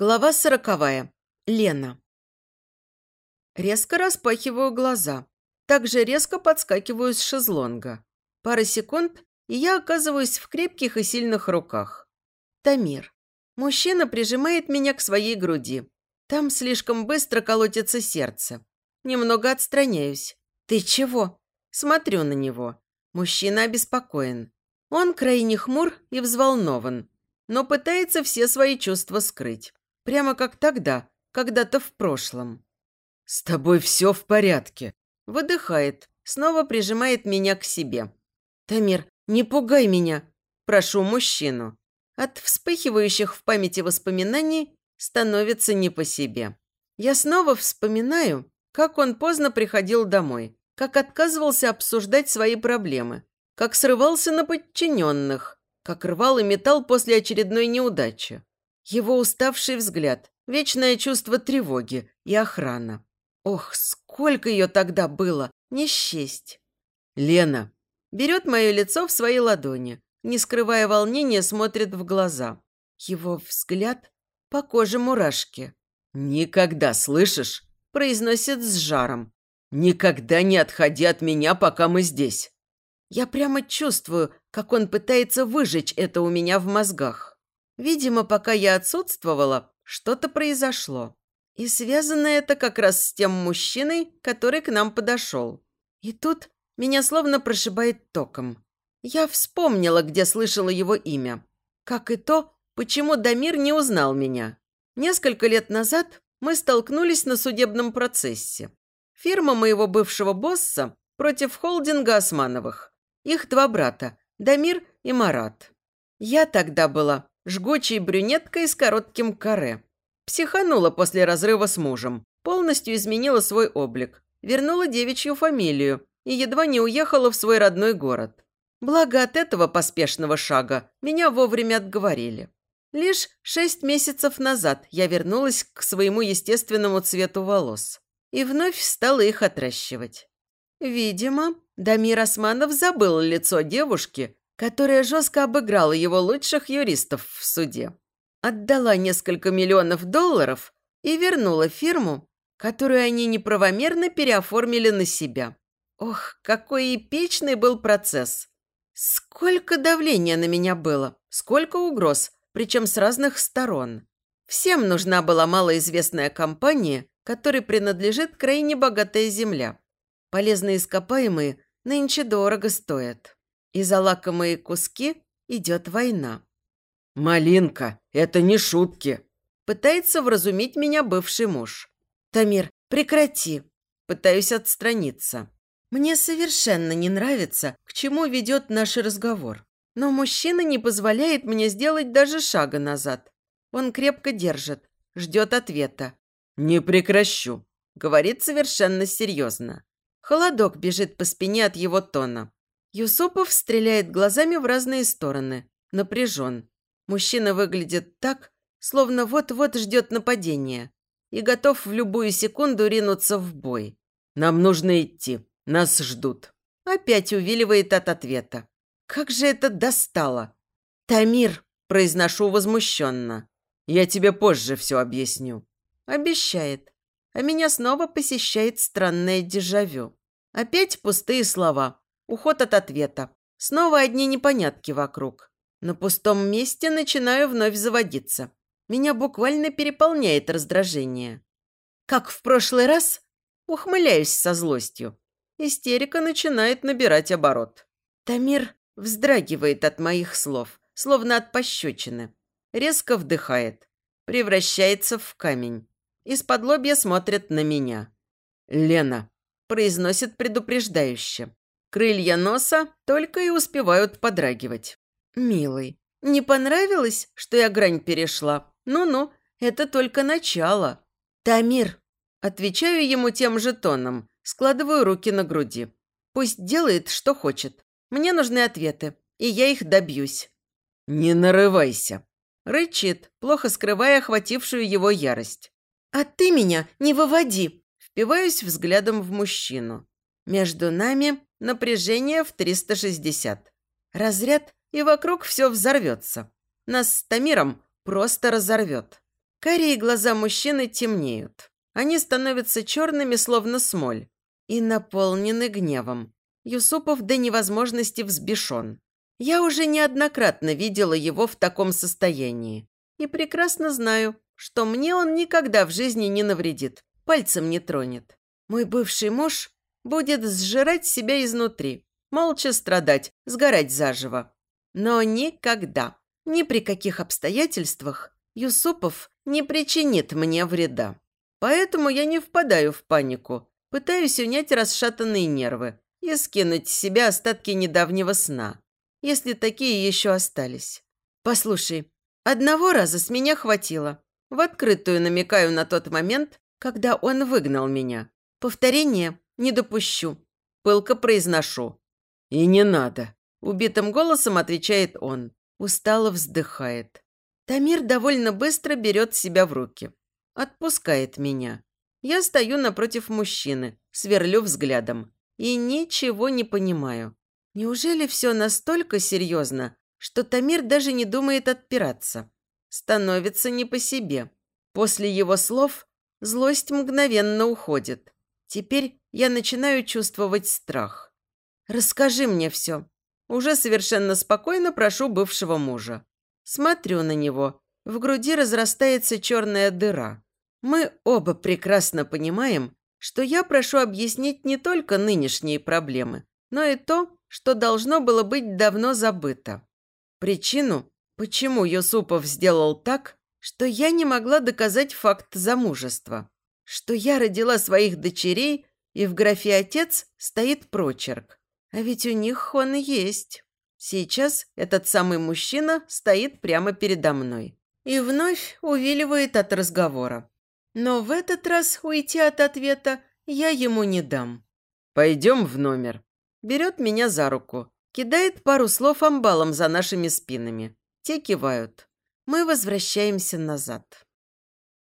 Глава сороковая. Лена. Резко распахиваю глаза. Также резко подскакиваю с шезлонга. Пара секунд, и я оказываюсь в крепких и сильных руках. Тамир. Мужчина прижимает меня к своей груди. Там слишком быстро колотится сердце. Немного отстраняюсь. «Ты чего?» Смотрю на него. Мужчина обеспокоен. Он крайне хмур и взволнован, но пытается все свои чувства скрыть. Прямо как тогда, когда-то в прошлом. «С тобой все в порядке», – выдыхает, снова прижимает меня к себе. «Тамир, не пугай меня!» – прошу мужчину. От вспыхивающих в памяти воспоминаний становится не по себе. Я снова вспоминаю, как он поздно приходил домой, как отказывался обсуждать свои проблемы, как срывался на подчиненных, как рвал и металл после очередной неудачи. Его уставший взгляд, вечное чувство тревоги и охрана. Ох, сколько ее тогда было, не счесть. Лена. Берет мое лицо в свои ладони, не скрывая волнения, смотрит в глаза. Его взгляд по коже мурашки. «Никогда, слышишь?» – произносит с жаром. «Никогда не отходи от меня, пока мы здесь». Я прямо чувствую, как он пытается выжечь это у меня в мозгах. Видимо, пока я отсутствовала, что-то произошло. И связано это как раз с тем мужчиной, который к нам подошел. И тут меня словно прошибает током. Я вспомнила, где слышала его имя. Как и то, почему Дамир не узнал меня. Несколько лет назад мы столкнулись на судебном процессе. Фирма моего бывшего босса против холдинга Османовых. Их два брата – Дамир и Марат. Я тогда была жгучей брюнеткой с коротким каре. Психанула после разрыва с мужем, полностью изменила свой облик, вернула девичью фамилию и едва не уехала в свой родной город. Благо от этого поспешного шага меня вовремя отговорили. Лишь шесть месяцев назад я вернулась к своему естественному цвету волос и вновь стала их отращивать. Видимо, Дамир Османов забыл лицо девушки, которая жестко обыграла его лучших юристов в суде. Отдала несколько миллионов долларов и вернула фирму, которую они неправомерно переоформили на себя. Ох, какой эпичный был процесс! Сколько давления на меня было, сколько угроз, причем с разных сторон. Всем нужна была малоизвестная компания, которой принадлежит крайне богатая земля. Полезные ископаемые нынче дорого стоят и за лакомые куски идет война. «Малинка, это не шутки!» Пытается вразумить меня бывший муж. «Тамир, прекрати!» Пытаюсь отстраниться. Мне совершенно не нравится, к чему ведет наш разговор. Но мужчина не позволяет мне сделать даже шага назад. Он крепко держит, ждет ответа. «Не прекращу», — говорит совершенно серьезно. Холодок бежит по спине от его тона. Юсупов стреляет глазами в разные стороны. Напряжен. Мужчина выглядит так, словно вот-вот ждет нападения и готов в любую секунду ринуться в бой. «Нам нужно идти. Нас ждут». Опять увиливает от ответа. «Как же это достало!» «Тамир!» – произношу возмущенно. «Я тебе позже все объясню». Обещает. А меня снова посещает странное дежавю. Опять пустые слова. Уход от ответа. Снова одни непонятки вокруг. На пустом месте начинаю вновь заводиться. Меня буквально переполняет раздражение. Как в прошлый раз, ухмыляюсь со злостью. Истерика начинает набирать оборот. Тамир вздрагивает от моих слов, словно от пощечины. Резко вдыхает. Превращается в камень. Из-под лобья смотрит на меня. «Лена», – произносит предупреждающе. Крылья носа только и успевают подрагивать. «Милый, не понравилось, что я грань перешла? Ну-ну, это только начало». «Тамир!» Отвечаю ему тем же тоном, складываю руки на груди. Пусть делает, что хочет. Мне нужны ответы, и я их добьюсь. «Не нарывайся!» Рычит, плохо скрывая охватившую его ярость. «А ты меня не выводи!» Впиваюсь взглядом в мужчину. Между нами напряжение в 360. Разряд, и вокруг все взорвется. Нас с Тамиром просто разорвет. Карие глаза мужчины темнеют. Они становятся черными, словно смоль, и наполнены гневом. Юсупов до невозможности взбешен. Я уже неоднократно видела его в таком состоянии и прекрасно знаю, что мне он никогда в жизни не навредит, пальцем не тронет. Мой бывший муж будет сжирать себя изнутри, молча страдать, сгорать заживо. Но никогда, ни при каких обстоятельствах Юсупов не причинит мне вреда. Поэтому я не впадаю в панику, пытаюсь унять расшатанные нервы и скинуть с себя остатки недавнего сна, если такие еще остались. Послушай, одного раза с меня хватило. В открытую намекаю на тот момент, когда он выгнал меня. Повторение не допущу. Пылко произношу. «И не надо», – убитым голосом отвечает он. Устало вздыхает. Тамир довольно быстро берет себя в руки. Отпускает меня. Я стою напротив мужчины, сверлю взглядом. И ничего не понимаю. Неужели все настолько серьезно, что Тамир даже не думает отпираться? Становится не по себе. После его слов злость мгновенно уходит. Теперь я начинаю чувствовать страх. «Расскажи мне все». Уже совершенно спокойно прошу бывшего мужа. Смотрю на него. В груди разрастается черная дыра. Мы оба прекрасно понимаем, что я прошу объяснить не только нынешние проблемы, но и то, что должно было быть давно забыто. Причину, почему Юсупов сделал так, что я не могла доказать факт замужества, что я родила своих дочерей, и в графе «отец» стоит прочерк. А ведь у них он есть. Сейчас этот самый мужчина стоит прямо передо мной и вновь увиливает от разговора. Но в этот раз уйти от ответа я ему не дам. «Пойдем в номер», берет меня за руку, кидает пару слов амбалом за нашими спинами. Те кивают. Мы возвращаемся назад.